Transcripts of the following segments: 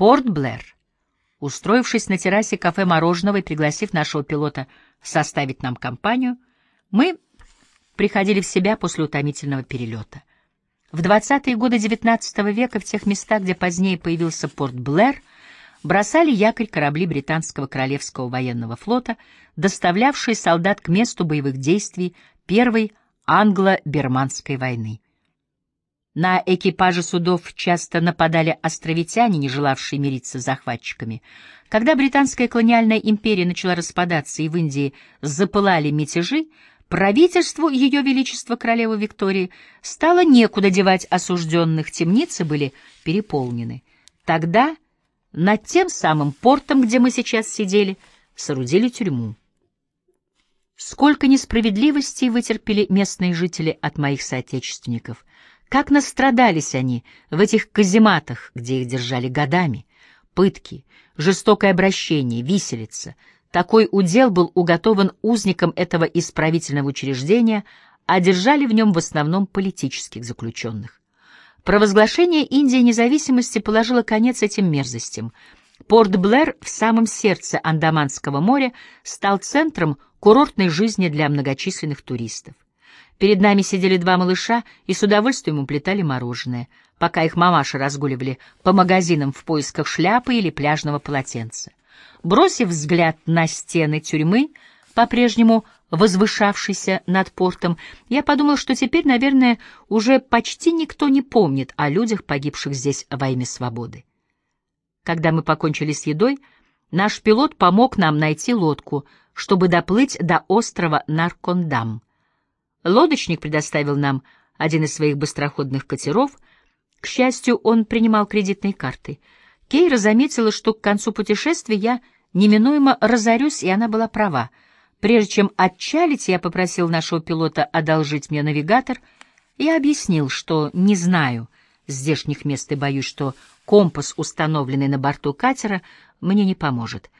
Порт-Блэр. Устроившись на террасе кафе мороженого и пригласив нашего пилота составить нам компанию, мы приходили в себя после утомительного перелета. В 20-е годы XIX века в тех местах, где позднее появился порт Блэр, бросали якорь корабли британского Королевского военного флота, доставлявшие солдат к месту боевых действий Первой англо-берманской войны. На экипажи судов часто нападали островитяне, не желавшие мириться с захватчиками. Когда британская колониальная империя начала распадаться и в Индии запылали мятежи, правительству Ее Величества Королевы Виктории стало некуда девать осужденных, темницы были переполнены. Тогда над тем самым портом, где мы сейчас сидели, соорудили тюрьму. Сколько несправедливостей вытерпели местные жители от моих соотечественников. Как настрадались они в этих казематах, где их держали годами. Пытки, жестокое обращение, виселица. Такой удел был уготован узникам этого исправительного учреждения, а держали в нем в основном политических заключенных. Провозглашение Индии независимости положило конец этим мерзостям. Порт-Блэр в самом сердце Андаманского моря стал центром курортной жизни для многочисленных туристов. Перед нами сидели два малыша и с удовольствием уплетали мороженое, пока их мамаши разгуливали по магазинам в поисках шляпы или пляжного полотенца. Бросив взгляд на стены тюрьмы, по-прежнему возвышавшийся над портом, я подумал, что теперь, наверное, уже почти никто не помнит о людях, погибших здесь во имя свободы. Когда мы покончили с едой, наш пилот помог нам найти лодку, чтобы доплыть до острова Наркондам. Лодочник предоставил нам один из своих быстроходных катеров. К счастью, он принимал кредитные карты. Кейра заметила, что к концу путешествия я неминуемо разорюсь, и она была права. Прежде чем отчалить, я попросил нашего пилота одолжить мне навигатор. Я объяснил, что не знаю здешних мест и боюсь, что компас, установленный на борту катера, мне не поможет.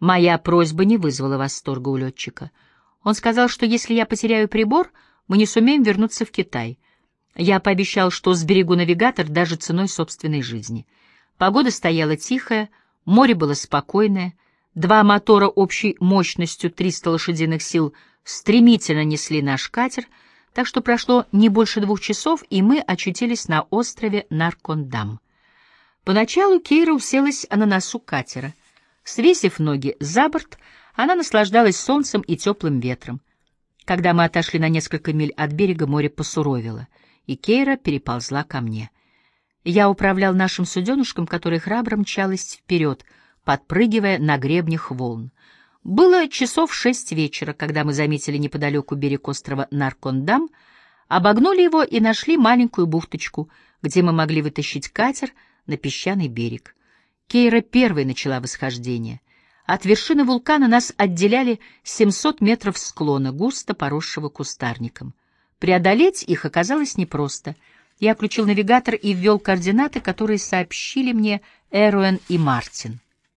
Моя просьба не вызвала восторга у летчика. Он сказал, что если я потеряю прибор, мы не сумеем вернуться в Китай. Я пообещал, что сберегу навигатор даже ценой собственной жизни. Погода стояла тихая, море было спокойное, два мотора общей мощностью 300 лошадиных сил стремительно несли наш катер, так что прошло не больше двух часов, и мы очутились на острове Наркондам. Поначалу Кейра уселась на носу катера — Свесив ноги за борт, она наслаждалась солнцем и теплым ветром. Когда мы отошли на несколько миль от берега, море посуровило, и Кейра переползла ко мне. Я управлял нашим суденушком, который храбро мчалось вперед, подпрыгивая на гребнях волн. Было часов шесть вечера, когда мы заметили неподалеку берег острова Наркондам, обогнули его и нашли маленькую бухточку, где мы могли вытащить катер на песчаный берег. Кейра первой начала восхождение. От вершины вулкана нас отделяли 700 метров склона, густо поросшего кустарником. Преодолеть их оказалось непросто. Я включил навигатор и ввел координаты, которые сообщили мне Эруэн и Мартин.